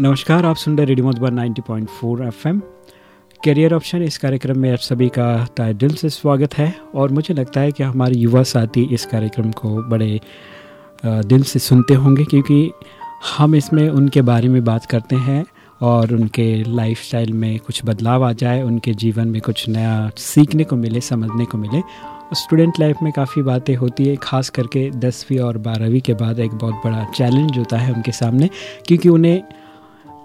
नमस्कार, आप सुन रहे radio Madhuban 90.4 FM. Career option इस कार्यक्रम में आप सभी का तय दिल से स्वागत है और मुझे लगता है कि हमारे युवा साथी इस कार्यक्रम को बड़े दिल से सुनते होंगे क्योंकि हम इसमें उनके बारे में बात करते हैं और उनके लाइफस्टाइल में कुछ बदलाव आ जाए, उनके जीवन में कुछ नया सीखने को मिले, समझने को मिले। स्टूडेंट लाइफ में काफ़ी बातें होती है, खास करके दसवीं और बारहवीं के बाद एक बहुत बड़ा चैलेंज होता है उनके सामने, क्योंकि उन्हें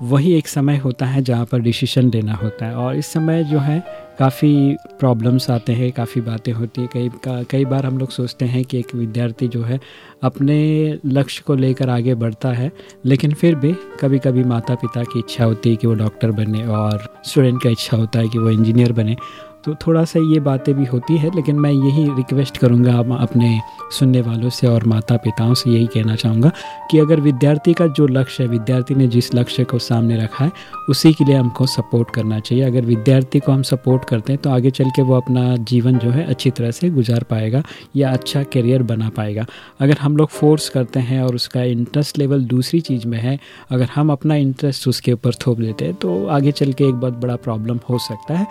वही एक समय होता है जहाँ पर डिसीशन लेना होता है। और इस समय जो है, काफ़ी प्रॉब्लम्स आते हैं, काफ़ी बातें होती हैं। कई कई बार हम लोग सोचते हैं कि एक विद्यार्थी जो है, अपने लक्ष्य को लेकर आगे बढ़ता है, लेकिन फिर भी कभी कभी माता पिता की इच्छा होती है कि वो डॉक्टर बने और स्टूडेंट का इच्छा होता है कि वो इंजीनियर बने। तो थोड़ा सा ये बातें भी होती है, लेकिन मैं यही रिक्वेस्ट करूँगा अपने सुनने वालों से और माता पिताओं से यही कहना चाहूँगा कि अगर विद्यार्थी का जो लक्ष्य है, विद्यार्थी ने जिस लक्ष्य को सामने रखा है, उसी के लिए हमको सपोर्ट करना चाहिए। अगर विद्यार्थी को हम सपोर्ट करते हैं तो आगे चल के वो अपना जीवन जो है, अच्छी तरह से गुजार पाएगा या अच्छा करियर बना पाएगा। अगर हम लोग फोर्स करते हैं और उसका इंटरेस्ट लेवल दूसरी चीज़ में है, अगर हम अपना इंटरेस्ट उसके ऊपर थोप देते हैं तो आगे चल के एक बहुत बड़ा प्रॉब्लम हो सकता है।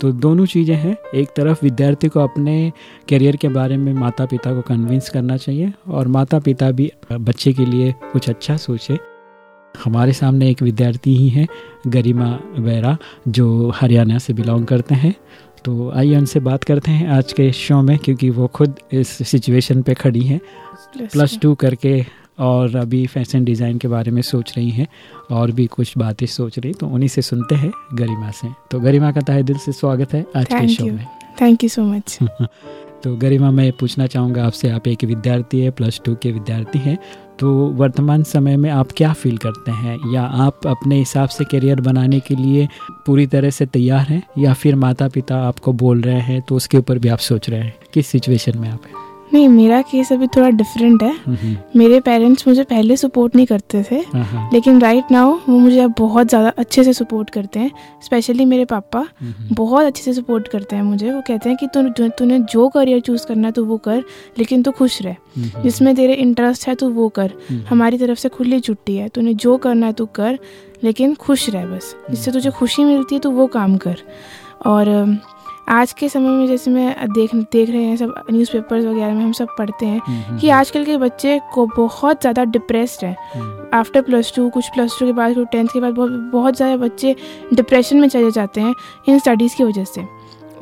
तो दोनों चीज़ें हैं। एक तरफ़ विद्यार्थी को अपने करियर के बारे में माता पिता को कन्विंस करना चाहिए और माता पिता भी बच्चे के लिए कुछ अच्छा सोचे। हमारे सामने एक विद्यार्थी ही हैं गरिमा बेरा जो हरियाणा से बिलोंग करते हैं। तो आइए उनसे बात करते हैं आज के शो में क्योंकि वो खुद इस सिचुएशन पे खड़ी हैं। प्लस टू करके और अभी फ़ैशन डिज़ाइन के बारे में सोच रही हैं और भी कुछ बातें सोच रही तो उन्हीं से सुनते हैं गरिमा से। तो गरिमा का तहे दिल से स्वागत है आज के शो में। थैंक यू सो मच तो गरिमा मैं पूछना चाहूँगा आपसे आप एक विद्यार्थी है प्लस टू के विद्यार्थी हैं तो वर्तमान समय में आप क्या फील करते हैं? या आप अपने हिसाब से करियर बनाने के लिए पूरी तरह से तैयार हैं या फिर माता पिता आपको बोल रहे हैं तो उसके ऊपर भी आप सोच रहे हैं? किस सिचुएशन में आप हैं? नहीं मेरा केस अभी थोड़ा डिफरेंट है। मेरे पेरेंट्स मुझे पहले सपोर्ट नहीं करते थे लेकिन राइट नाउ वो मुझे अब बहुत ज़्यादा अच्छे से सपोर्ट करते हैं स्पेशली मेरे पापा। बहुत अच्छे से सपोर्ट करते हैं मुझे। वो कहते हैं कि तू तु, तूने जो करियर चूज़ करना है तो वो कर लेकिन तू खुश रह। जिसमें तेरे इंटरेस्ट है तो वो कर। हमारी तरफ़ से खुली छुट्टी है। तूने जो करना है तू कर लेकिन खुश रह बस। जिससे तुझे खुशी मिलती है तो वो काम कर। और आज के समय में जैसे मैं देख देख रहे हैं सब न्यूज़पेपर्स वगैरह में हम सब पढ़ते हैं हम्म, हम्म, कि हम्म। आजकल के बच्चे को बहुत ज़्यादा डिप्रेस्ड है। आफ्टर प्लस टू कुछ प्लस टू के बाद टेंथ के बाद बहुत बहुत ज़्यादा बच्चे डिप्रेशन में चले जाते हैं इन स्टडीज़ की वजह से।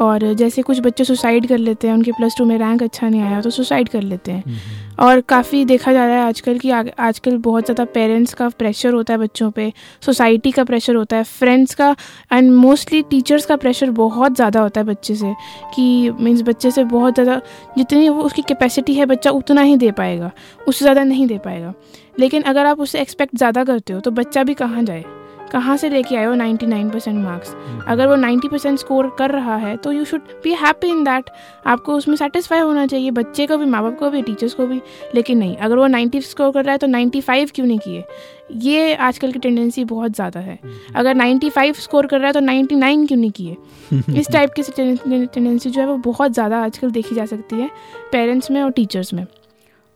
और जैसे कुछ बच्चे सुसाइड कर लेते हैं उनके प्लस टू में रैंक अच्छा नहीं आया तो सुसाइड कर लेते हैं। और काफ़ी देखा जा रहा है आजकल कि आजकल बहुत ज़्यादा पेरेंट्स का प्रेशर होता है बच्चों पे सोसाइटी का प्रेशर होता है फ्रेंड्स का एंड मोस्टली टीचर्स का प्रेशर बहुत ज़्यादा होता है बच्चे से कि मीन्स बच्चे से बहुत ज़्यादा जितनी वो उसकी कैपेसिटी है बच्चा उतना ही दे पाएगा उससे ज़्यादा नहीं दे पाएगा। लेकिन अगर आप उससे एक्सपेक्ट ज़्यादा करते हो तो बच्चा भी कहाँ जाए? कहाँ से लेके आए हो 99 परसेंट मार्क्स? अगर वो 90 परसेंट स्कोर कर रहा है तो you should be happy in that आपको उसमें सेटिस्फाई होना चाहिए बच्चे को भी माँ बाप को भी टीचर्स को भी। लेकिन नहीं अगर वो 90 स्कोर कर रहा है तो 95 क्यों नहीं किए? ये आजकल की टेंडेंसी बहुत ज़्यादा है। अगर 95 स्कोर कर रहा है तो 99 क्यों नहीं किए? इस टाइप की टेंडेंसी जो है वो बहुत ज़्यादा आजकल देखी जा सकती है पेरेंट्स में और टीचर्स में।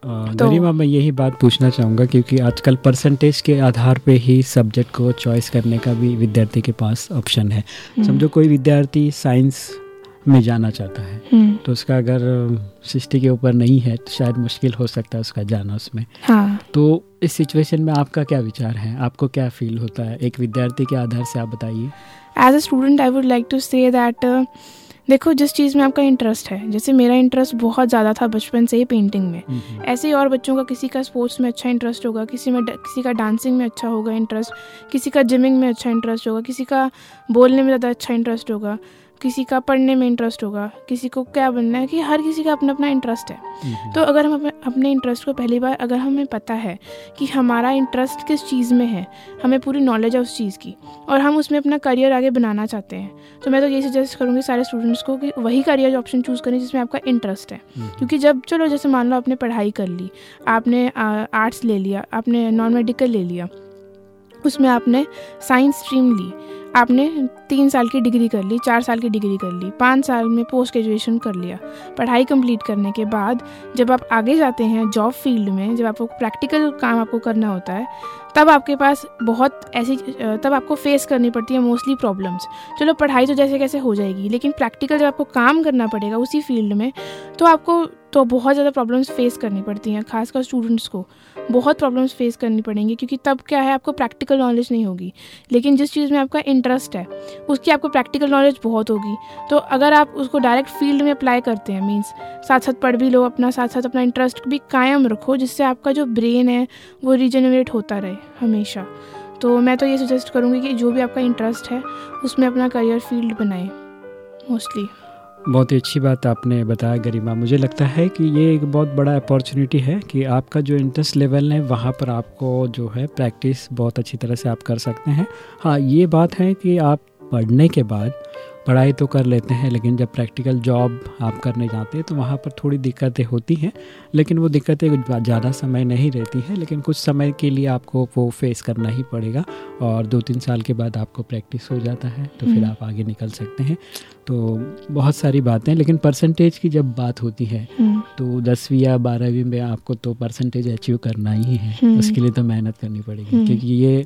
तो गरिमा मैं यही बात पूछना चाहूँगा क्योंकि आजकल परसेंटेज के आधार पे ही सब्जेक्ट को चॉइस करने का भी विद्यार्थी के पास ऑप्शन है हम्म। समझो कोई विद्यार्थी साइंस में जाना चाहता है हम्म। तो उसका अगर सृष्टि के ऊपर नहीं है तो शायद मुश्किल हो सकता है उसका जाना उसमें हाँ। तो इस सिचुएशन में आपका क्या विचार है आपको क्या फील होता है एक विद्यार्थी के आधार से आप बताइए as a student I would like to say that देखो जिस चीज़ में आपका इंटरेस्ट है जैसे मेरा इंटरेस्ट बहुत ज़्यादा था बचपन से ही पेंटिंग में। ऐसे ही और बच्चों का किसी का स्पोर्ट्स में अच्छा इंटरेस्ट होगा किसी में किसी का डांसिंग में अच्छा होगा इंटरेस्ट किसी का जिमिंग में अच्छा इंटरेस्ट होगा किसी का बोलने में ज़्यादा अच्छा इंटरेस्ट होगा किसी का पढ़ने में इंटरेस्ट होगा किसी को क्या बनना है कि हर किसी का अपना अपना इंटरेस्ट है। तो अगर हम अपने इंटरेस्ट को पहली बार अगर हमें पता है कि हमारा इंटरेस्ट किस चीज़ में है हमें पूरी नॉलेज है उस चीज़ की और हम उसमें अपना करियर आगे बनाना चाहते हैं तो मैं तो ये सजेस्ट करूँगी सारे स्टूडेंट्स को कि वही करियर ऑप्शन चूज़ करें जिसमें आपका इंटरेस्ट है। क्योंकि जब चलो जैसे मान लो आपने पढ़ाई कर ली आपने आर्ट्स ले लिया आपने नॉन मेडिकल ले लिया उसमें आपने साइंस स्ट्रीम ली आपने तीन साल की डिग्री कर ली, चार साल की डिग्री कर ली, पाँच साल में पोस्ट ग्रेजुएशन कर लिया। पढ़ाई कंप्लीट करने के बाद जब आप आगे जाते हैं जॉब फ़ील्ड में, जब आपको प्रैक्टिकल काम आपको करना होता है, तब आपके पास बहुत ऐसी, तब आपको फेस करनी पड़ती है मोस्टली प्रॉब्लम्स। चलो, पढ़ाई तो जैसे कैसे हो जाएगी, लेकिन प्रैक्टिकल जब आपको काम करना पड़ेगा उसी फ़ील्ड में तो आपको तो बहुत ज़्यादा प्रॉब्लम्स फेस करनी पड़ती हैं, खासकर स्टूडेंट्स को। बहुत प्रॉब्लम्स फेस करनी पड़ेंगी, क्योंकि तब क्या है, आपको प्रैक्टिकल नॉलेज नहीं होगी। लेकिन जिस चीज़ में आपका इंटरेस्ट है, उसकी आपको प्रैक्टिकल नॉलेज बहुत होगी। तो अगर आप उसको डायरेक्ट फ़ील्ड में अप्लाई करते हैं मीन्स साथ साथ पढ़ भी लो अपना साथ साथ अपना इंटरेस्ट भी कायम रखो, जिससे आपका जो ब्रेन है, वो रिजनरेट होता रहे हमेशा। तो मैं तो ये सजेस्ट करूँगी कि जो भी आपका इंटरेस्ट है, उसमें अपना करियर फ़ील्ड बनाए मोस्टली बहुत ही अच्छी बात आपने बताया गरिमा। मुझे लगता है कि ये एक बहुत बड़ा अपॉर्चुनिटी है कि आपका जो इंटरेस्ट लेवल है, वहाँ पर आपको जो है प्रैक्टिस बहुत अच्छी तरह से आप कर सकते हैं। हाँ ये बात है कि आप पढ़ने के बाद पढ़ाई तो कर लेते हैं लेकिन जब प्रैक्टिकल जॉब आप करने जाते हैं तो वहाँ पर थोड़ी दिक्कतें होती हैं लेकिन वो दिक्कतें ज़्यादा समय नहीं रहती हैं लेकिन कुछ समय के लिए आपको वो फेस करना ही पड़ेगा और दो तीन साल के बाद आपको प्रैक्टिस हो जाता है तो फिर हम्म। आप आगे निकल सकते हैं तो बहुत सारी बातें लेकिन परसेंटेज की जब बात होती है हम्म। तो दसवीं या बारहवीं में आपको तो परसेंटेज अचीव करना ही है हम्म। उसके लिए तो मेहनत करनी पड़ेगी क्योंकि ये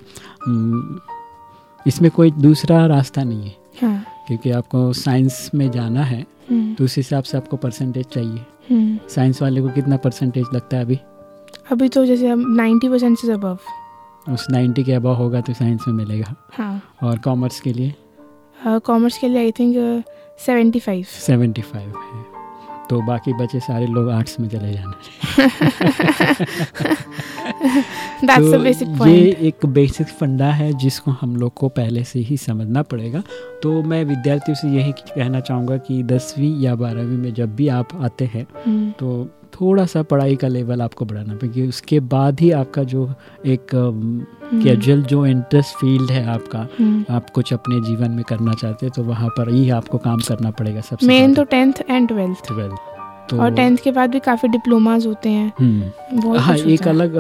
इसमें कोई दूसरा रास्ता नहीं है हाँ। क्योंकि आपको साइंस में जाना है हम्म। तो उस हिसाब से आपको परसेंटेज चाहिए। हम्म। साइंस वाले को कितना परसेंटेज लगता है अभी? अभी तो जैसे हम नाइन्टी परसेंट से अबव उस नाइन्टी के अबव होगा तो साइंस में मिलेगा। हाँ। और कॉमर्स के लिए? कॉमर्स uh, के लिए I think seventy five seventy five है। तो बाकी बचे सारे लोग आर्ट्स में चले जाना। तो ये एक बेसिक फंडा है जिसको हम लोग को पहले से ही समझना पड़ेगा तो मैं विद्यार्थियों से यही कहना चाहूँगा कि दसवीं या बारहवीं में जब भी आप आते हैं हम्म। तो थोड़ा सा पढ़ाई का लेवल आपको बढ़ाना पड़ेगा उसके बाद ही आपका जो एक कैजुअल हम्म। जो इंटरेस्ट फ़ील्ड है आपका हम्म। आप कुछ अपने जीवन में करना चाहते हैं तो वहाँ पर ही आपको काम करना पड़ेगा सबसे मेन तो टेंथ एंड ट्वेल्थ ट्वेल्थ तो और टेंथ के बाद भी काफ़ी डिप्लोमाज होते हैं हम्म। हाँ एक अलग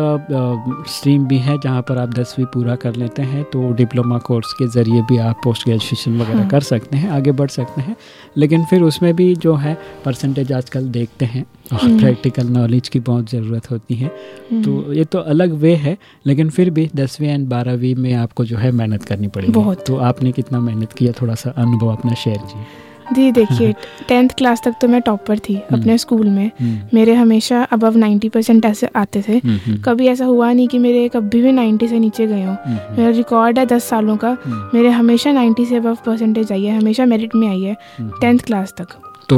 स्ट्रीम भी है जहाँ पर आप दसवीं पूरा कर लेते हैं तो डिप्लोमा कोर्स के ज़रिए भी आप पोस्ट ग्रेजुएशन वगैरह हाँ। कर सकते हैं आगे बढ़ सकते हैं लेकिन फिर उसमें भी जो है परसेंटेज आजकल देखते हैं और प्रैक्टिकल हम्म। नॉलेज की बहुत ज़रूरत होती है हम्म। तो ये तो अलग वे है लेकिन फिर भी दसवीं एंड बारहवीं में आपको जो है मेहनत करनी पड़ेगी बहुत तो आपने कितना मेहनत किया थोड़ा सा अनुभव अपना शेयर कीजिए जी देखिए टेंथ क्लास तक तो मैं टॉपर थी हम्म। अपने स्कूल में। हम्म। मेरे हमेशा अबव नाइन्टी परसेंट ऐसे आते थे। हम्म, कभी ऐसा हुआ नहीं कि मेरे कभी भी नाइन्टी से नीचे गए हों। मेरा रिकॉर्ड है दस सालों का। मेरे हमेशा नाइन्टी से अबव परसेंटेज आई है हमेशा मेरिट में आई है टेंथ क्लास तक। तो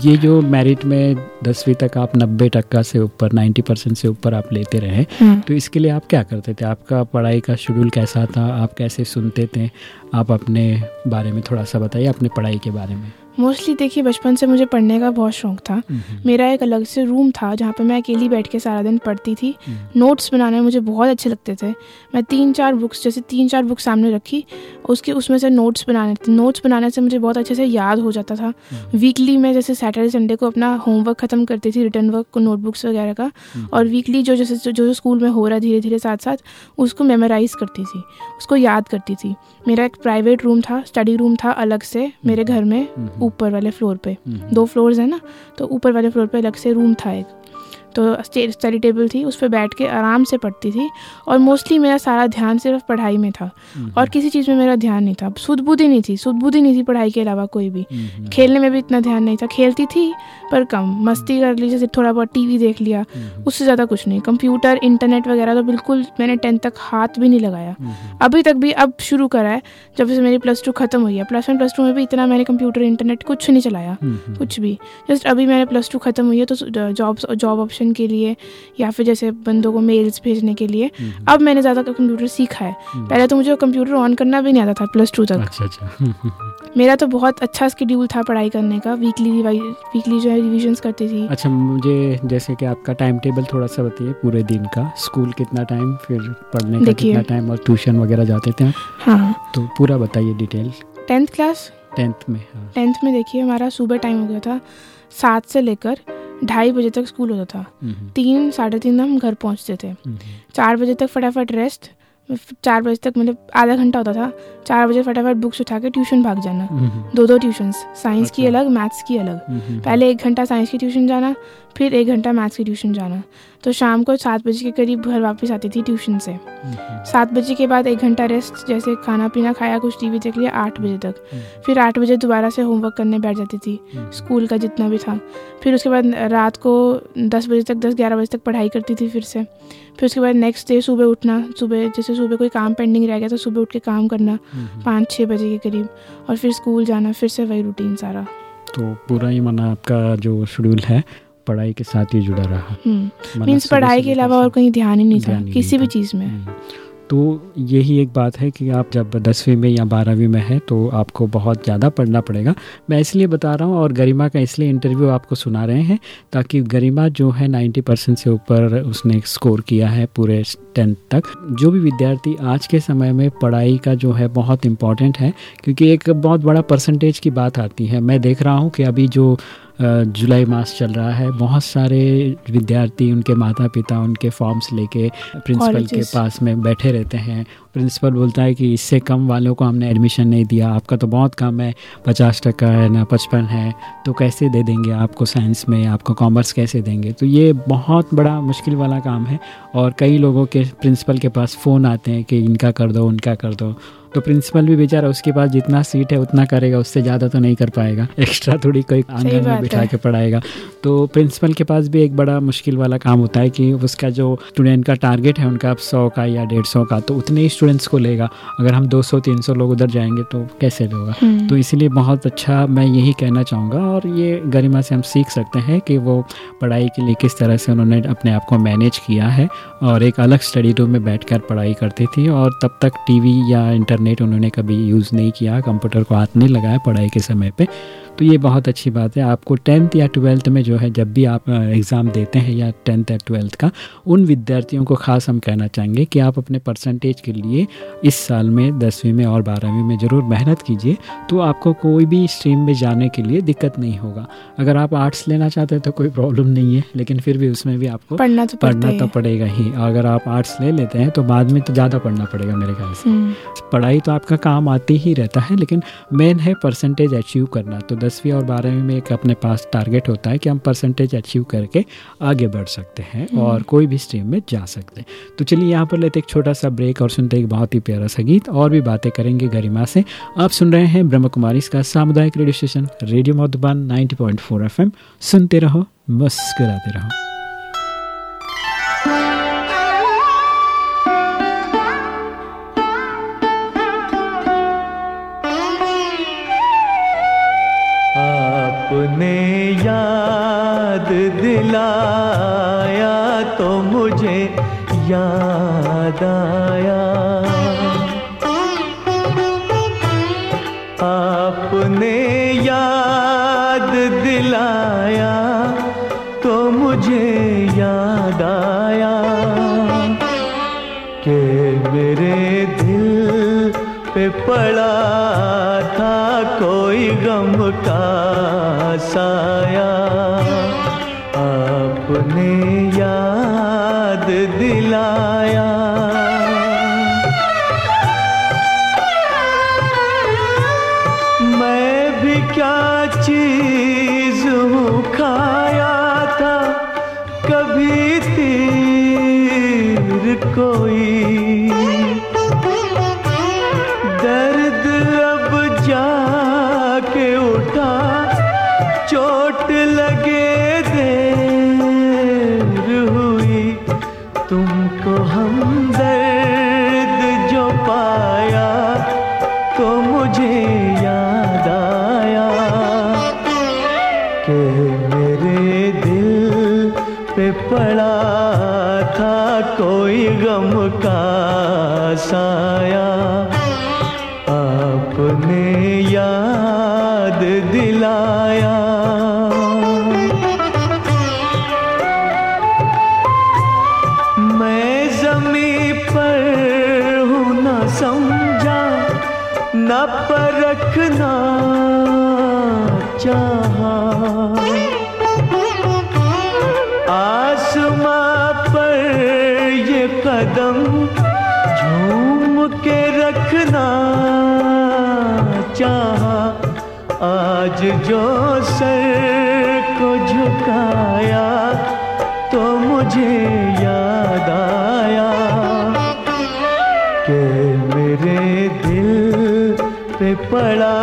ये जो मेरिट में दसवीं तक आप नब्बे टक्का से ऊपर नाइन्टी परसेंट से ऊपर आप लेते रहे तो इसके लिए आप क्या करते थे? आपका पढ़ाई का शेड्यूल कैसा था? आप कैसे सुनते थे? आप अपने बारे में थोड़ा सा बताइए अपने पढ़ाई के बारे में। मोस्टली देखिए बचपन से मुझे पढ़ने का बहुत शौक था। मेरा एक अलग से रूम था जहाँ पे मैं अकेली बैठ के सारा दिन पढ़ती थी। नोट्स बनाने मुझे बहुत अच्छे लगते थे। मैं तीन चार बुक्स जैसे तीन चार बुक्स सामने रखी उसके उसमें से नोट्स बनाने थे नोट्स बनाने से मुझे बहुत अच्छे से याद हो जाता था। वीकली मैं जैसे सैटरडे संडे को अपना होमवर्क ख़त्म करती थी रिटर्न वर्क को नोटबुक्स वगैरह का। और वीकली जो जैसे जो जो स्कूल में हो रहा धीरे धीरे साथ साथ उसको मेमोराइज करती थी उसको याद करती थी। मेरा एक प्राइवेट रूम था स्टडी रूम था अलग से मेरे घर में। ऊपर वाले फ्लोर पे। दो फ्लोर्स है ना तो ऊपर वाले फ्लोर पे अलग से रूम था एक। तो स्टडी टेबल थी उस पर बैठ के आराम से पढ़ती थी और मोस्टली मेरा सारा ध्यान सिर्फ़ पढ़ाई में था। और किसी चीज़ में मेरा ध्यान नहीं था। सुध बुद्धि नहीं थी सुध बुद्धि नहीं थी पढ़ाई के अलावा कोई भी। खेलने में भी इतना ध्यान नहीं था। खेलती थी पर कम। मस्ती कर ली जैसे थोड़ा बहुत टीवी देख लिया। उससे ज़्यादा कुछ नहीं। कंप्यूटर इंटरनेट वगैरह तो बिल्कुल मैंने टेंथ तक हाथ भी नहीं लगाया। अभी तक भी अब शुरू करा है जब से मेरी प्लस टू खत्म हुई है। प्लस वन प्लस टू में भी इतना मैंने कंप्यूटर इंटरनेट कुछ नहीं चलाया कुछ भी। जस्ट अभी मैंने प्लस टू खत्म हुई है तो जॉब जॉब ऑप्शन के लिए या फिर जैसे बंदों को मेल्स भेजने के लिए। हम्म। अब मैंने ज़्यादा कंप्यूटर सीखा है। हम्म। पहले तो मुझे कंप्यूटर ऑन करना भी नहीं आता था प्लस टू तक। अच्छा अच्छा। मेरा तो बहुत अच्छा स्केड्यूल था पढ़ाई करने का। वीकली वीकली जो है रिविजन्स करती थी। अच्छा मुझे जैसे कि आपका टाइम टेबल थोड़ा सा बताइए पूरे दिन का। स्कूल कितना टाइम फिर पढ़ने का कितना टाइम और ट्यूशन वगैरह जाते थे हाँ। तो पूरा बताइए डिटेल टेंथ क्लास टेंथ में टेंथ हाँ। में देखिए हमारा सुबह टाइम हो गया था सात से लेकर ढाई बजे तक स्कूल होता था। तीन साढ़े तीन हम घर पहुँचते थे। चार बजे तक फटाफट रेस्ट चार बजे तक मतलब आधा घंटा होता था। चार बजे फटाफट बुक्स उठा के ट्यूशन भाग जाना। दो दो ट्यूशन साइंस अच्छा। की। अलग मैथ्स की अलग। पहले एक घंटा साइंस की ट्यूशन जाना फिर एक घंटा मैथ्स की ट्यूशन जाना। तो शाम को सात बजे के करीब घर वापस आती थी ट्यूशन से। सात बजे के बाद एक घंटा रेस्ट जैसे खाना पीना खाया कुछ टीवी देख लिया आठ बजे तक। फिर आठ बजे दोबारा से होमवर्क करने बैठ जाती थी स्कूल का जितना भी था। फिर उसके बाद रात को दस बजे तक दस ग्यारह बजे तक पढ़ाई करती थी फिर से। फिर उसके बाद नेक्स्ट डे सुबह उठना सुबह जैसे सुबह कोई काम पेंडिंग रह गया तो सुबह उठ के काम करना पाँच छः बजे के करीब। और फिर स्कूल जाना फिर से वही रूटीन सारा। तो पूरा ही माना आपका जो शेड्यूल है पढ़ाई के साथ ही जुड़ा रहा। मीन्स पढ़ाई के अलावा और कहीं ध्यान ही नहीं था किसी भी चीज़ में। हम्म। तो यही एक बात है कि आप जब दसवीं में या बारहवीं में हैं तो आपको बहुत ज़्यादा पढ़ना पड़ेगा। मैं इसलिए बता रहा हूँ और गरिमा का इसलिए इंटरव्यू आपको सुना रहे हैं ताकि गरिमा जो है 90 परसेंट से ऊपर उसने स्कोर किया है पूरे टेंथ तक। जो भी विद्यार्थी आज के समय में पढ़ाई का जो है बहुत इंपॉर्टेंट है क्योंकि एक बहुत बड़ा परसेंटेज की बात आती है। मैं देख रहा हूँ कि अभी जो जुलाई मास चल रहा है। बहुत सारे विद्यार्थी उनके माता पिता उनके फॉर्म्स लेके प्रिंसिपल के पास में बैठे रहते हैं। प्रिंसिपल बोलता है कि इससे कम वालों को हमने एडमिशन नहीं दिया। आपका तो बहुत कम है। पचास टका है ना पचपन है। तो कैसे दे देंगे आपको साइंस में? आपको कॉमर्स कैसे देंगे? तो ये बहुत बड़ा मुश्किल वाला काम है। और कई लोगों के प्रिंसिपल के पास फ़ोन आते हैं कि इनका कर दो उनका कर दो। तो प्रिंसिपल भी बेचारा उसके पास जितना सीट है उतना करेगा उससे ज़्यादा तो नहीं कर पाएगा। एक्स्ट्रा थोड़ी कोई आँगन में बिठा के पढ़ाएगा। तो प्रिंसिपल के पास भी एक बड़ा मुश्किल वाला काम होता है कि उसका जो स्टूडेंट का टारगेट है उनका सौ का या डेढ़ सौ का तो उतने ही स्टूडेंट्स को लेगा। अगर हम 200 300 लोग उधर जाएँगे तो कैसे होगा हम्म, तो इसीलिए बहुत अच्छा मैं यही कहना चाहूँगा और ये गरिमा से हम सीख सकते हैं कि वो पढ़ाई के लिए किस तरह से उन्होंने अपने आप को मैनेज किया है और एक अलग स्टडी रूम में बैठकर पढ़ाई करती थी और तब तक टीवी या इंटरनेट उन्होंने कभी यूज़ नहीं किया कंप्यूटर को हाथ नहीं लगाया पढ़ाई के समय पे। तो ये बहुत अच्छी बात है। आपको टेंथ या ट्वेल्थ में जो है जब भी आप एग्ज़ाम देते हैं या टेंथ या ट्वेल्थ का उन विद्यार्थियों को खास हम कहना चाहेंगे कि आप अपने परसेंटेज के लिए इस साल में दसवीं में और बारहवीं में ज़रूर मेहनत कीजिए तो आपको कोई भी स्ट्रीम में जाने के लिए दिक्कत नहीं होगा। अगर आप आर्ट्स लेना चाहते हैं तो कोई प्रॉब्लम नहीं है लेकिन फिर भी उसमें भी आपको पढ़ना तो पढ़ना तो पड़ेगा ही। अगर आप आर्ट्स ले लेते हैं तो बाद में तो ज़्यादा पढ़ना पड़ेगा मेरे ख्याल से। हम्म, पढ़ाई तो आपका काम आती ही रहता है लेकिन मेन है परसेंटेज अचीव करना। तो दसवीं और बारहवीं में एक अपने पास टारगेट होता है कि हम परसेंटेज अचीव करके आगे बढ़ सकते हैं और कोई भी स्ट्रीम में जा सकते हैं। तो चलिए यहाँ पर लेते एक छोटा सा ब्रेक और सुनते एक बहुत ही प्यारा सा गीत और भी बातें करेंगे गरिमा से। आप सुन रहे हैं ब्रह्म कुमारी इसका सामुदायिक radio station radio Madhuban 90.4 FM सुनते रहो मुस्कुराते रहो। याद याद दिलाया। मैं भी क्या चीज़ हूँ खाया था कभी तीर कोई साया आपने याद दिलाया। मैं जमी पर हूँ न समझा न परखना चाहा। जो सर को झुकाया तो मुझे याद आया कि मेरे दिल पे पड़ा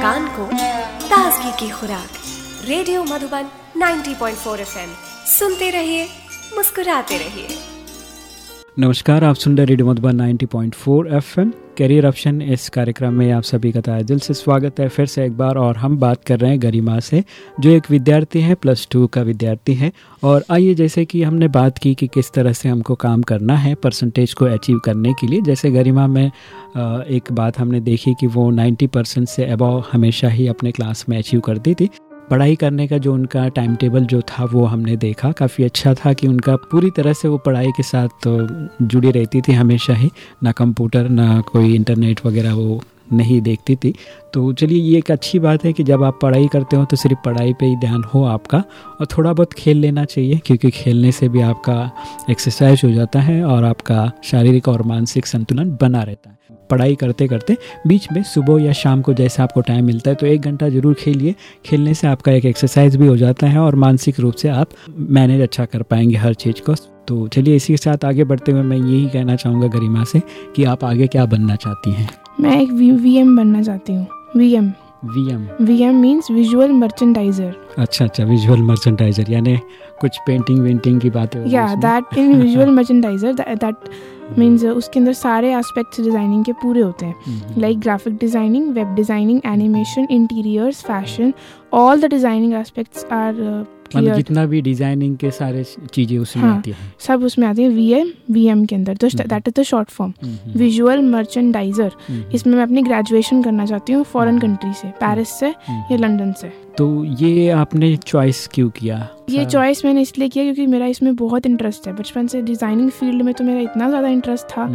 थकान को ताजगी की खुराक। Radio Madhuban 90.4 FM. सुनते रहिए मुस्कुराते रहिए। नमस्कार, आप सुन रहे radio Madhuban 90.4 FM. Career option इस कार्यक्रम में आप सभी का तहे दिल से स्वागत है। फिर से एक बार और हम बात कर रहे हैं गरिमा से, जो एक विद्यार्थी है प्लस टू का विद्यार्थी है। और आइए, जैसे कि हमने बात की कि किस तरह से हमको काम करना है परसेंटेज को अचीव करने के लिए। जैसे गरिमा में एक बात हमने देखी कि वो 90 परसेंट से अबव हमेशा ही अपने क्लास में अचीव करती थी। पढ़ाई करने का जो उनका टाइम टेबल जो था, वो हमने देखा। काफ़ी अच्छा था कि उनका पूरी तरह से वो पढ़ाई के साथ जुड़ी रहती थी हमेशा ही। ना कंप्यूटर ना कोई इंटरनेट वगैरह वो नहीं देखती थी। तो चलिए, ये एक अच्छी बात है कि जब आप पढ़ाई करते हो तो सिर्फ़ पढ़ाई पे ही ध्यान हो आपका। और थोड़ा बहुत खेल लेना चाहिए, क्योंकि खेलने से भी आपका एक्सरसाइज हो जाता है और आपका शारीरिक और मानसिक संतुलन बना रहता है। पढ़ाई करते करते बीच में सुबह या शाम को जैसे आपको टाइम मिलता है तो एक घंटा ज़रूर खेलिए। खेलने से आपका एक एक्सरसाइज भी हो जाता है और मानसिक रूप से आप मैनेज अच्छा कर पाएँगे हर चीज़ को। तो चलिए इसी के साथ आगे बढ़ते हुए मैं यही कहना चाहूँगा गरिमा से कि आप आगे क्या बनना चाहती हैं? मैं एक वी बनना चाहती हूँ। V M V M V M means visual merchandiser अच्छा अच्छा विजुअल मर्चेंडाइजर यानी कुछ पेंटिंग वेंटिंग की बात या that in visual merchandiser that means उसके अंदर सारे एस्पेक्ट्स डिज़ाइनिंग के पूरे होते हैं। Like graphic designing web designing animation interiors fashion all the designing aspects are मतलब जितना भी डिज़ाइनिंग के सारे चीज़ें उसमें हाँ, आती हैं। सब उसमें आती है वी एम वी एम के अंदर। तो that is the short form visual merchandiser इसमें मैं अपनी ग्रेजुएशन करना चाहती हूँ फॉरेन कंट्री से पेरिस से या लंदन से। तो ये आपने चॉइस क्यों किया ये चॉइस मैंने इसलिए किया क्योंकि मेरा इसमें बहुत इंटरेस्ट है। बचपन से डिज़ाइनिंग फ़ील्ड में तो मेरा इतना ज़्यादा इंटरेस्ट था।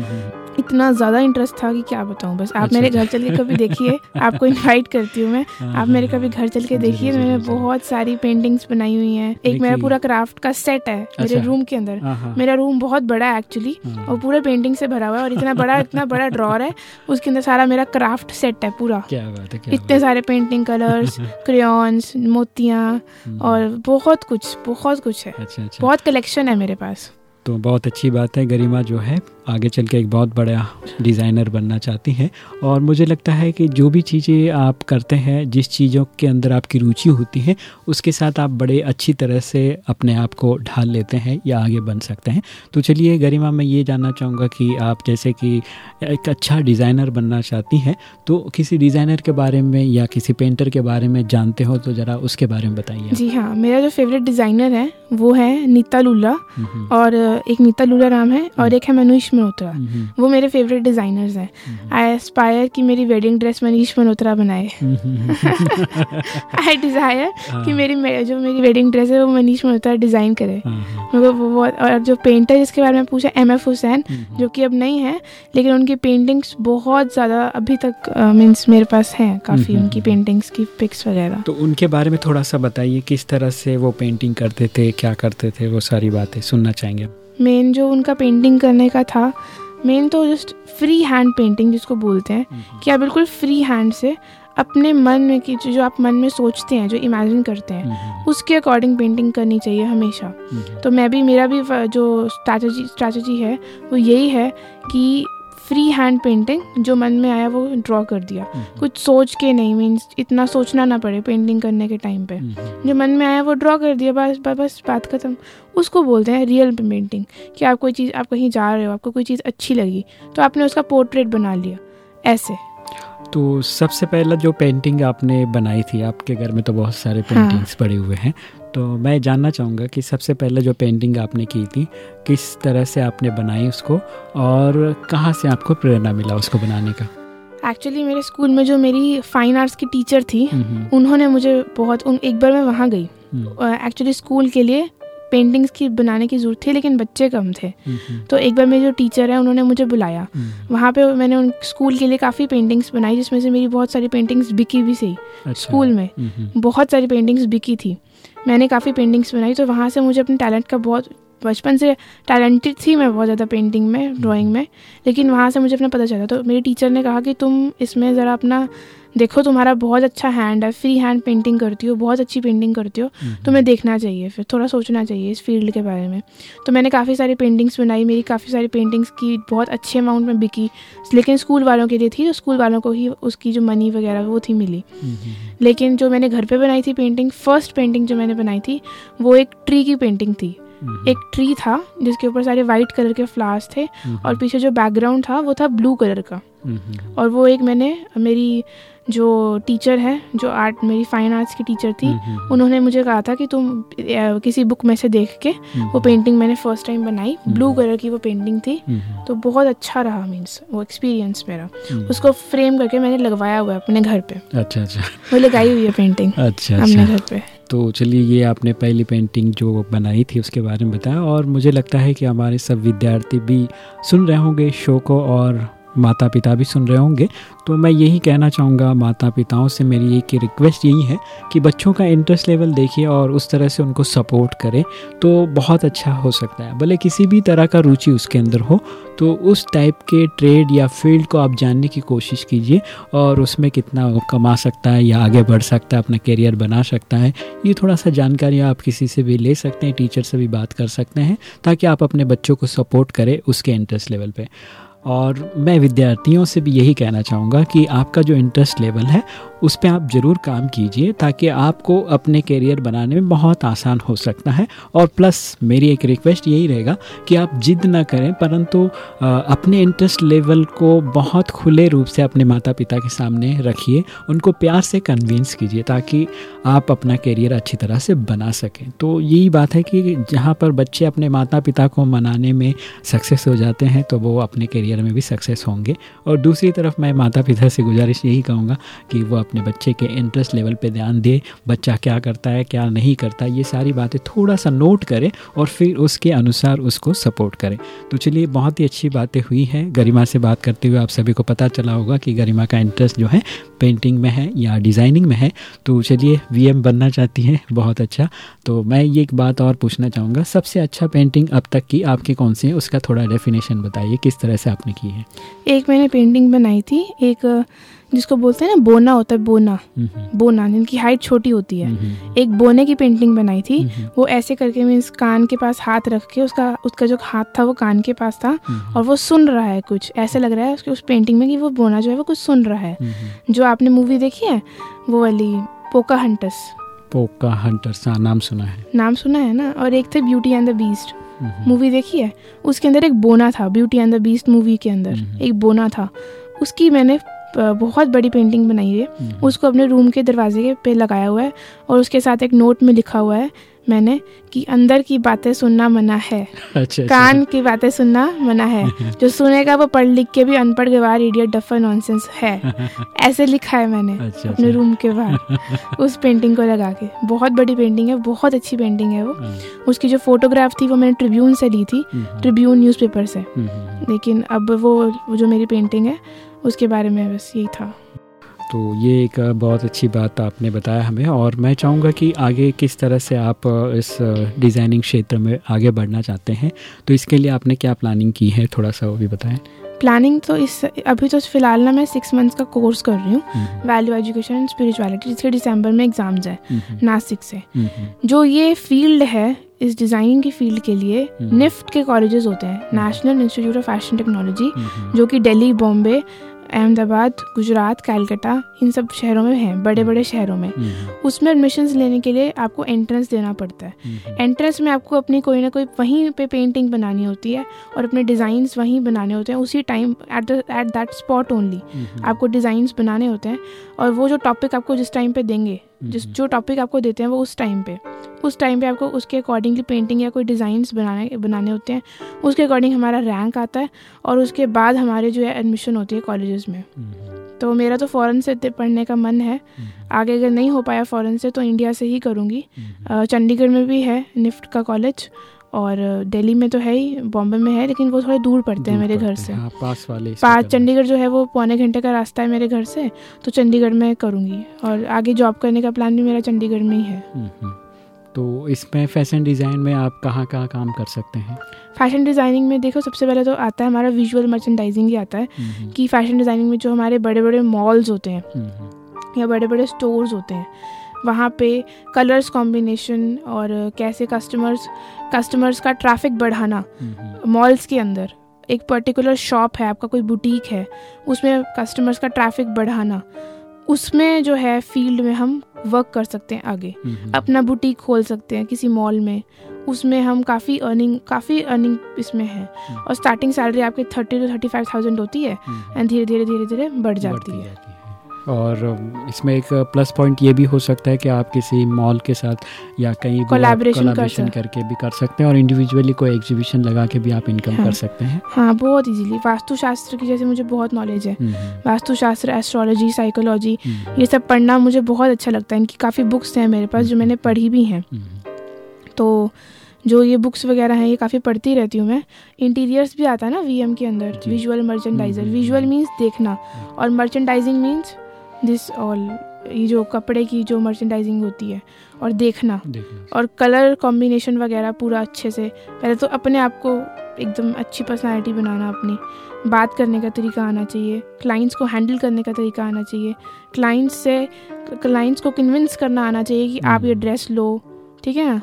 इतना ज़्यादा इंटरेस्ट था कि क्या बताऊँ? बस आप अच्छा, मेरे घर चल के कभी देखिए आपको इनवाइट करती हूँ मैं। हाँ, आप मेरे हाँ, कभी घर चल के देखिए मैंने बहुत सारी पेंटिंग्स बनाई हुई हैं। एक मेरा पूरा क्राफ्ट का सेट है मेरे रूम अच्छा। के अंदर। हाँ, मेरा रूम बहुत बड़ा है एक्चुअली और पूरे पेंटिंग से भरा हुआ है और इतना बड़ा इतना बड़ा ड्रॉर है उसके अंदर सारा मेरा क्राफ्ट सेट है पूरा। इतने सारे पेंटिंग कलर्स क्रेयॉन्स मोतियाँ। और बहुत कुछ बहुत कुछ है। अच्छा, अच्छा। बहुत कलेक्शन है मेरे पास। तो बहुत अच्छी बात है गरिमा जो है आगे चल के एक बहुत बड़ा डिज़ाइनर बनना चाहती हैं। और मुझे लगता है कि जो भी चीज़ें आप करते हैं जिस चीज़ों के अंदर आपकी रुचि होती है उसके साथ आप बड़े अच्छी तरह से अपने आप को ढाल लेते हैं या आगे बन सकते हैं। तो चलिए गरिमा मैं ये जानना चाहूँगा कि आप जैसे कि एक अच्छा डिज़ाइनर बनना चाहती हैं तो किसी डिज़ाइनर के बारे में या किसी पेंटर के बारे में जानते हो तो ज़रा उसके बारे में बताइए जी हाँ मेरा जो फेवरेट डिज़ाइनर है वो है नीता लुल्ला और एक नीता लूला नाम है और एक है मनुष मल्होत्रा। वो मेरे फेवरेट डिजाइनर्स हैं। आई एस्पायर कि मेरी वेडिंग ड्रेस मनीष मल्होत्रा बनाए। आई डिज़ायर कि मेरी जो मेरी वेडिंग ड्रेस है वो मनीष मल्होत्रा डिज़ाइन करे। वो, वो और जो पेंटर जिसके बारे में पूछा एम एफ़ हुसैन जो कि अब नहीं है लेकिन उनकी पेंटिंग्स बहुत ज़्यादा अभी तक मीन्स मेरे पास हैं काफ़ी उनकी पेंटिंग्स की पिक्स वगैरह। तो उनके बारे में थोड़ा सा बताइए किस तरह से वो पेंटिंग करते थे क्या करते थे वो सारी बातें सुनना चाहेंगे मेन जो उनका पेंटिंग करने का था मेन तो जस्ट फ्री हैंड पेंटिंग जिसको बोलते हैं कि आप बिल्कुल फ्री हैंड से अपने मन में की जो आप मन में सोचते हैं जो इमेजिन करते हैं उसके अकॉर्डिंग पेंटिंग करनी चाहिए हमेशा। तो मैं भी मेरा भी जो स्ट्रैटेजी स्ट्रैटी है वो यही है कि फ्री हैंड पेंटिंग जो मन में आया वो ड्रॉ कर दिया। कुछ सोच के नहीं मीन्स इतना सोचना ना पड़े पेंटिंग करने के टाइम पे। जो मन में आया वो ड्रॉ कर दिया बस बस बस बात खत्म। उसको बोलते हैं रियल पेंटिंग कि आप कोई चीज़ आप कहीं जा रहे हो आपको कोई चीज़ अच्छी लगी तो आपने उसका पोर्ट्रेट बना लिया। ऐसे। तो सबसे पहला जो पेंटिंग आपने बनाई थी आपके घर में तो बहुत सारे पेंटिंग्स हाँ। पड़े हुए हैं। तो मैं जानना चाहूँगा कि सबसे पहले जो पेंटिंग आपने की थी किस तरह से आपने बनाई उसको और कहाँ से आपको प्रेरणा मिला उसको बनाने का? एक्चुअली मेरे स्कूल में जो मेरी फाइन आर्ट्स की टीचर थी उन्होंने मुझे बहुत उन एक बार मैं वहाँ गई। एक्चुअली स्कूल के लिए पेंटिंग्स की बनाने की ज़रूरत थी लेकिन बच्चे कम थे। तो एक बार मेरे जो टीचर है उन्होंने मुझे बुलाया। वहाँ पे मैंने उन स्कूल के लिए काफ़ी पेंटिंग्स बनाई जिसमें से मेरी बहुत सारी पेंटिंग्स बिकी भी सही अच्छा। स्कूल में। बहुत सारी पेंटिंग्स बिकी थी। मैंने काफ़ी पेंटिंग्स बनाई तो वहाँ से मुझे अपने टैलेंट का बहुत बचपन से टैलेंटेड थी मैं बहुत ज़्यादा पेंटिंग में ड्राइंग में लेकिन वहाँ से मुझे अपना पता चला। तो मेरी टीचर ने कहा कि तुम इसमें ज़रा अपना देखो तुम्हारा बहुत अच्छा हैंड है फ्री हैंड पेंटिंग करती हो बहुत अच्छी पेंटिंग करती हो हम्म, तुम्हें हम्म। देखना चाहिए फिर थोड़ा सोचना चाहिए इस फ़ील्ड के बारे में। तो मैंने काफ़ी सारी पेंटिंग्स बनाई मेरी काफ़ी सारी पेंटिंग्स की बहुत अच्छे अमाउंट में बिकी लेकिन स्कूल वालों के लिए थी तो स्कूल वालों को ही उसकी जो मनी वगैरह वो थी मिली। हम्म, लेकिन जो मैंने घर पर बनाई थी पेंटिंग फ़र्स्ट पेंटिंग जो मैंने बनाई थी वो एक ट्री की पेंटिंग थी। एक ट्री था जिसके ऊपर सारे वाइट कलर के फ्लावर्स थे और पीछे जो बैकग्राउंड था वो था ब्लू कलर का। और वो एक मैंने मेरी जो टीचर है जो आर्ट मेरी फाइन आर्ट्स की टीचर थी हम्म, हम्म, हम्म। उन्होंने मुझे कहा था कि तुम किसी बुक में से देख के वो पेंटिंग मैंने फ़र्स्ट टाइम बनाई। ब्लू कलर की वो पेंटिंग थी। तो बहुत अच्छा रहा मीन्स वो एक्सपीरियंस मेरा। उसको फ्रेम करके मैंने लगवाया हुआ है अपने घर पे। अच्छा अच्छा। वो लगाई हुई है पेंटिंग अच्छा अपने अच्छा। घर पे। तो चलिए, ये आपने पहली पेंटिंग जो बनाई थी उसके बारे में बताया और मुझे लगता है कि हमारे सब विद्यार्थी भी सुन रहे होंगे शो को और माता पिता भी सुन रहे होंगे। तो मैं यही कहना चाहूँगा माता पिताओं से, मेरी एक रिक्वेस्ट यही है कि बच्चों का इंटरेस्ट लेवल देखिए और उस तरह से उनको सपोर्ट करें तो बहुत अच्छा हो सकता है। भले किसी भी तरह का रुचि उसके अंदर हो तो उस टाइप के ट्रेड या फ़ील्ड को आप जानने की कोशिश कीजिए और उसमें कितना कमा सकता है या आगे बढ़ सकता है, अपना करियर बना सकता है। ये थोड़ा सा जानकारी आप किसी से भी ले सकते हैं टीचर से भी बात कर सकते हैं, ताकि आप अपने बच्चों को सपोर्ट करें उसके इंटरेस्ट लेवल पे। और मैं विद्यार्थियों से भी यही कहना चाहूँगा कि आपका जो इंटरेस्ट लेवल है, उस पर आप ज़रूर काम कीजिए ताकि आपको अपने करियर बनाने में बहुत आसान हो सकता है। और प्लस मेरी एक रिक्वेस्ट यही रहेगा कि आप जिद ना करें, परंतु अपने इंटरेस्ट लेवल को बहुत खुले रूप से अपने माता पिता के सामने रखिए। उनको प्यार से कन्विंस कीजिए ताकि आप अपना करियर अच्छी तरह से बना सकें। तो यही बात है कि जहाँ पर बच्चे अपने माता पिता को मनाने में सक्सेस हो जाते हैं तो वो अपने करियर में भी सक्सेस होंगे। और दूसरी तरफ़ मैं माता पिता से गुजारिश यही कहूँगा कि वो अपने बच्चे के इंटरेस्ट लेवल पे ध्यान दे। बच्चा क्या करता है, क्या नहीं करता, ये सारी बातें थोड़ा सा नोट करें और फिर उसके अनुसार उसको सपोर्ट करें। तो चलिए, बहुत ही अच्छी बातें हुई हैं। गरिमा से बात करते हुए आप सभी को पता चला होगा कि गरिमा का इंटरेस्ट जो है पेंटिंग में है या डिज़ाइनिंग में है। तो चलिए वीएम बनना चाहती हैं, बहुत अच्छा। तो मैं ये एक बात और पूछना चाहूँगा। सबसे अच्छा पेंटिंग अब तक की आपकी कौन सी है? उसका थोड़ा डेफिनेशन बताइए, किस तरह से आपने की है? एक मैंने पेंटिंग बनाई थी एक जिसको बोलते हैं ना बोना होता है बोना। बोना जिनकी हाइट छोटी होती है। एक बोने की पेंटिंग बनाई थी। वो ऐसे करके मीन्स कान के पास हाथ रख के उसका उसका जो हाथ था वो कान के पास था। और वो सुन रहा है कुछ। ऐसे लग रहा है उसके उस पेंटिंग में कि वो बोना जो है वो कुछ सुन रहा है। जो आपने मूवी देखी है वो वाली पोका हंटर्स पोका हंटर्स हाँ नाम सुना है। नाम सुना है ना? और एक थे Beauty and the Beast movie देखी है? उसके अंदर एक बोना था Beauty and the Beast movie के अंदर एक बोना था। उसकी मैंने बहुत बड़ी पेंटिंग बनाई है। हम्म। उसको अपने रूम के दरवाजे पे लगाया हुआ है और उसके साथ एक नोट में लिखा हुआ है मैंने कि अंदर की बातें सुनना मना है। अच्छा, अच्छा, कान की बातें सुनना मना है। जो सुनेगा वो पढ़ लिख के भी अनपढ़ गवार इडियट डफर नॉनसेंस है। ऐसे लिखा है मैंने अच्छा, अपने रूम के बाहर। उस पेंटिंग को लगा के। बहुत बड़ी पेंटिंग है बहुत अच्छी पेंटिंग है वो। हाँ। उसकी जो फोटोग्राफ थी वो मैंने ट्रिब्यून से ली थी। ट्रिब्यून न्यूज़पेपर से। लेकिन अब वो जो मेरी पेंटिंग है उसके बारे में बस यही था। तो ये एक बहुत अच्छी बात आपने बताया हमें और मैं चाहूँगा कि आगे किस तरह से आप इस डिज़ाइनिंग क्षेत्र में आगे बढ़ना चाहते हैं। तो इसके लिए आपने क्या प्लानिंग की है? थोड़ा सा वो भी बताएँ। प्लानिंग तो इस अभी तो फ़िलहाल ना मैं सिक्स मंथ्स का कोर्स कर रही हूँ। वैल्यू एजुकेशन एंड स्पिरिचुअलिटी जिसके दिसंबर में एग्ज़ाम्स है नासिक से। जो ये फ़ील्ड है इस डिज़ाइनिंग की फ़ील्ड के लिए निफ्ट के कॉलेजेस होते हैं National Institute of Fashion Technology जो कि दिल्ली बॉम्बे अहमदाबाद गुजरात कैलकटा इन सब शहरों में हैं बड़े बड़े शहरों में। हम्म। उसमें एडमिशन्स लेने के लिए आपको एंट्रेंस देना पड़ता है। Entrance hmm. में आपको अपनी कोई ना कोई वहीं पे पेंटिंग बनानी होती है और अपने डिज़ाइंस वहीं बनाने होते हैं उसी time at the at that spot only आपको डिज़ाइंस बनाने होते हैं और वो जो टॉपिक आपको जिस टाइम पर देंगे जिस जो टॉपिक आपको देते हैं वो उस टाइम पे। उस टाइम पे आपको उसके अकॉर्डिंगली पेंटिंग या कोई डिज़ाइन बनाने बनाने होते हैं। उसके अकॉर्डिंग हमारा रैंक आता है और उसके बाद हमारे जो है एडमिशन होती है कॉलेज़ में। तो मेरा तो फ़ौरन से पढ़ने का मन है। आगे अगर नहीं हो पाया फ़ौरन से तो इंडिया से ही करूँगी। चंडीगढ़ में भी है निफ्ट का कॉलेज और दिल्ली में तो है ही बॉम्बे में है लेकिन वो थोड़े दूर पड़ते हैं मेरे घर से। हाँ, पास वाले पास चंडीगढ़ जो है वो पौने घंटे का रास्ता है मेरे घर से तो चंडीगढ़ में करूँगी। और आगे जॉब करने का प्लान भी मेरा चंडीगढ़ में ही है। हम्म, हम्म। तो इसमें फ़ैशन डिज़ाइन में आप कहाँ कहाँ काम कर सकते हैं? फ़ैशन डिज़ाइनिंग में देखो सबसे पहले तो आता है हमारा विजुअल मर्चेंडाइजिंग ही आता है हम्म, कि फ़ैशन डिज़ाइनिंग में जो हमारे बड़े बड़े मॉल्स होते हैं या बड़े बड़े स्टोर्स होते हैं वहाँ पे कलर्स कॉम्बिनेशन और कैसे कस्टमर्स कस्टमर्स का ट्रैफ़िक बढ़ाना मॉल्स के अंदर। एक पर्टिकुलर शॉप है आपका कोई बुटीक है उसमें कस्टमर्स का ट्रैफ़िक बढ़ाना। उसमें जो है फ़ील्ड में हम वर्क कर सकते हैं आगे। अपना बुटीक खोल सकते हैं किसी मॉल में। उसमें हम काफ़ी अर्निंग काफ़ी अर्निंग इसमें है। और स्टार्टिंग सैलरी आपकी thirty to thirty five thousand होती है एंड धीरे धीरे धीरे धीरे बढ़ जाती है। और इसमें एक प्लस पॉइंट ये भी हो सकता है कि आप किसी मॉल के साथ या कहीं कोलैबोरेशन कर करके भी कर सकते हैं और इंडिविजुअली कोई एग्जीबिशन लगा के भी आप इनकम हाँ, कर सकते हैं। हाँ बहुत इजीली वास्तुशास्त्र की जैसे मुझे बहुत नॉलेज है। हम्म, हम्म। वास्तुशास्त्र एस्ट्रोलॉजी साइकोलॉजी हम्म, ये सब पढ़ना मुझे बहुत अच्छा लगता है। इनकी काफ़ी बुक्स हैं मेरे पास जो मैंने पढ़ी भी हैं। तो जो ये बुक्स वगैरह हैं ये काफ़ी पढ़ती रहती हूँ मैं। इंटीरियर्स भी आता है ना वीएम के अंदर विजुअल मर्चेंडाइजर विजुअल मीन्स देखना। और मर्चेंडाइजिंग मीन्स दिस ऑल ये जो कपड़े की जो मर्चेंडाइजिंग होती है और देखना, देखना। और कलर कॉम्बिनेशन वगैरह पूरा अच्छे से पहले तो अपने आप को एकदम अच्छी पर्सनालिटी बनाना अपनी। बात करने का तरीका आना चाहिए क्लाइंट्स को हैंडल करने का तरीका आना चाहिए। क्लाइंट्स से क्लाइंट्स को कन्विंस करना आना चाहिए कि आप ये ड्रेस हम्म। लो ठीक है ना?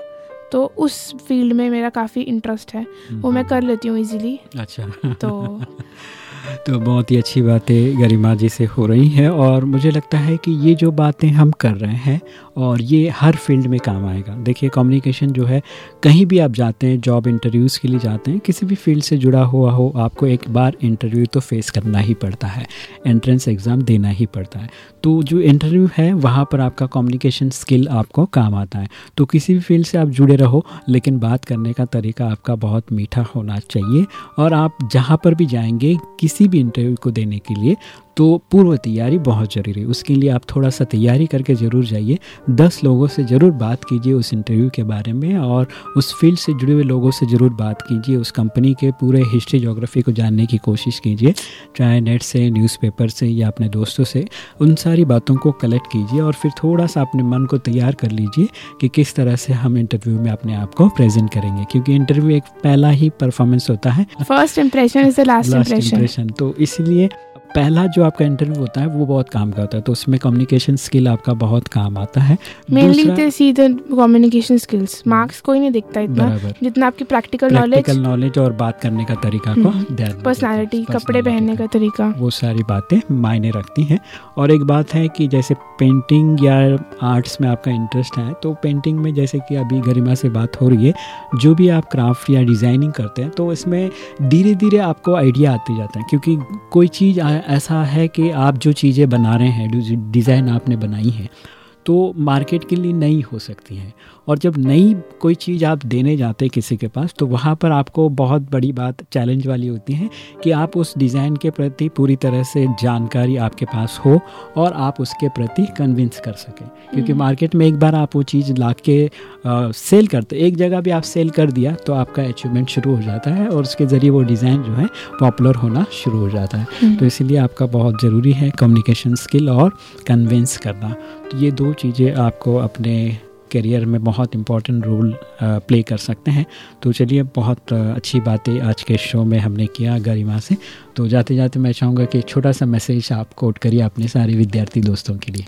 तो उस फ़ील्ड में मेरा काफ़ी इंटरेस्ट है। वो मैं हम्म। कर लेती हूँ इजीली अच्छा। तो तो बहुत ही अच्छी बातें गरिमा जी से हो रही हैं और मुझे लगता है कि ये जो बातें हम कर रहे हैं और ये हर फ़ील्ड में काम आएगा। देखिए कम्युनिकेशन जो है, कहीं भी आप जाते हैं जॉब इंटरव्यूज़ के लिए जाते हैं, किसी भी फ़ील्ड से जुड़ा हुआ हो, आपको एक बार इंटरव्यू तो फेस करना ही पड़ता है एंट्रेंस एग्ज़ाम देना ही पड़ता है। तो जो इंटरव्यू है, वहाँ पर आपका कम्युनिकेशन स्किल आपको काम आता है। तो किसी भी फ़ील्ड से आप जुड़े रहो, लेकिन बात करने का तरीका आपका बहुत मीठा होना चाहिए और आप जहाँ पर भी जाएँगे, किसी भी इंटरव्यू को देने के लिए तो पूर्व तैयारी बहुत ज़रूरी है। उसके लिए आप थोड़ा सा तैयारी करके ज़रूर जाइए। दस लोगों से ज़रूर बात कीजिए उस इंटरव्यू के बारे में और उस फ़ील्ड से जुड़े हुए लोगों से ज़रूर बात कीजिए। उस कंपनी के पूरे हिस्ट्री जोग्राफी को जानने की कोशिश कीजिए। चाहे नेट से न्यूज़पेपर से या अपने दोस्तों से उन सारी बातों को कलेक्ट कीजिए और फिर थोड़ा सा अपने मन को तैयार कर लीजिए कि किस तरह से हम इंटरव्यू में अपने आप को प्रेजेंट करेंगे। क्योंकि इंटरव्यू एक पहला ही परफॉर्मेंस होता है। First impression is the last impression तो इसलिए पहला जो आपका इंटरव्यू होता है वो बहुत काम का होता है तो उसमें कम्युनिकेशन स्किल आपका बहुत काम आता है। Mainly see the communication skills marks कोई नहीं दिखता इतना जितना आपकी प्रैक्टिकल नॉलेज प्रैक्टिकल नॉलेज और बात करने का तरीका को पर्सनालिटी हम्म, कपड़े पहनने का तरीका। वो सारी बातें मायने रखती हैं। और एक बात है कि जैसे पेंटिंग या आर्ट्स में आपका इंटरेस्ट है तो पेंटिंग में जैसे कि अभी गरिमा से बात हो रही है जो भी आप क्राफ्ट या डिज़ाइनिंग करते हैं तो इसमें धीरे धीरे आपको आइडिया आते जाता है क्योंकि कोई चीज़ ऐसा है कि आप जो चीज़ें बना रहे हैं डिज़ाइन आपने बनाई हैं तो मार्केट के लिए नई हो सकती हैं। और जब नई कोई चीज़ आप देने जाते हैं किसी के पास तो वहाँ पर आपको बहुत बड़ी बात चैलेंज वाली होती है कि आप उस डिज़ाइन के प्रति पूरी तरह से जानकारी आपके पास हो और आप उसके प्रति कन्विंस कर सकें। क्योंकि मार्केट में एक बार आप वो चीज़ ला के आ, सेल करते एक जगह भी आप सेल कर दिया तो आपका अचीवमेंट शुरू हो जाता है और उसके ज़रिए वो डिज़ाइन जो है पॉपुलर होना शुरू हो जाता है। हम्म। तो इसीलिए आपका बहुत ज़रूरी है कम्युनिकेशन स्किल और कन्विंस करना। तो ये दो चीज़ें आपको अपने करियर में बहुत इम्पोर्टेंट रोल प्ले कर सकते हैं। तो चलिए, बहुत अच्छी बातें आज के शो में हमने किया गरिमा से। तो जाते जाते मैं चाहूँगा कि छोटा सा मैसेज आप कोट करिए अपने सारे विद्यार्थी दोस्तों के लिए।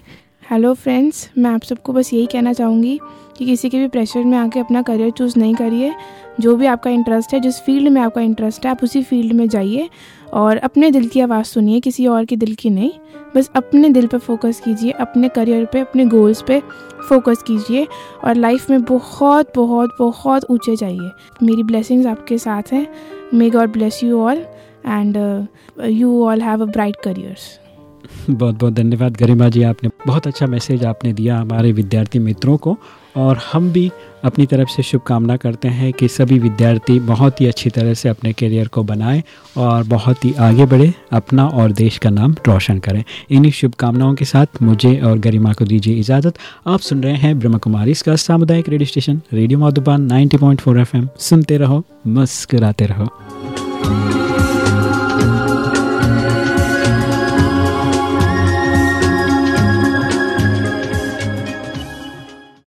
हेलो फ्रेंड्स मैं आप सबको बस यही कहना चाहूँगी कि किसी के भी प्रेशर में आके अपना करियर चूज़ नहीं करिए। जो भी आपका इंटरेस्ट है, जिस फ़ील्ड में आपका इंटरेस्ट है, आप उसी फ़ील्ड में जाइए। और अपने दिल की आवाज़ सुनिए, किसी और की दिल की नहीं। बस अपने दिल पे फोकस कीजिए, अपने करियर पे, अपने गोल्स पे फोकस कीजिए और लाइफ में बहुत बहुत बहुत ऊँचे जाइए। मेरी ब्लेसिंग्स आपके साथ हैं। May God bless you all and you all have a bright careers बहुत बहुत धन्यवाद गरिमा जी आपने बहुत अच्छा मैसेज आपने दिया हमारे विद्यार्थी मित्रों को। और हम भी अपनी तरफ़ से शुभकामना करते हैं कि सभी विद्यार्थी बहुत ही अच्छी तरह से अपने करियर को बनाएँ और बहुत ही आगे बढ़े, अपना और देश का नाम रोशन करें। इन्हीं शुभकामनाओं के साथ मुझे और गरिमा को दीजिए इजाज़त। आप सुन रहे हैं ब्रह्म कुमारी इसका सामुदायिक radio station radio Madhuban 90.4 FM सुनते रहो, मुस्कराते रहो।